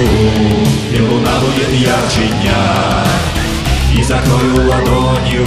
Приду, и луна будет ярче дня, и закрою ладонью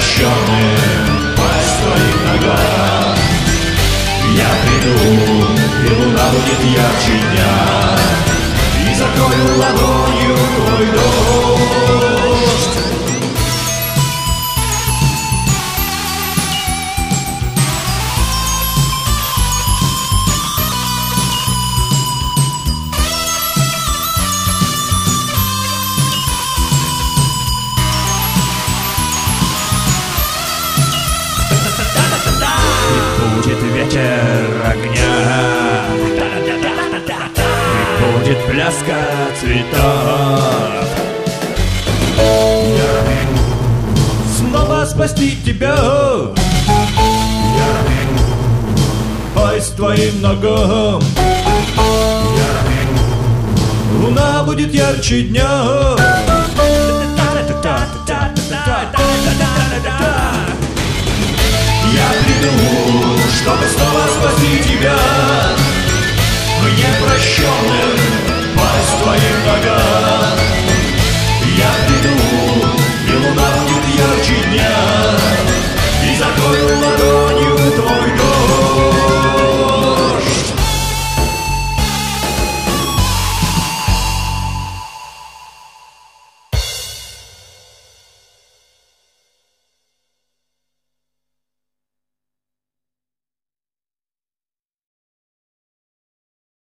shining пляска цветов Я приду снова спасти тебя. Я приду пасть твоим ногам. Я приду Луна будет ярче дня. Я приду, чтобы снова спасти тебя. Мне прощенным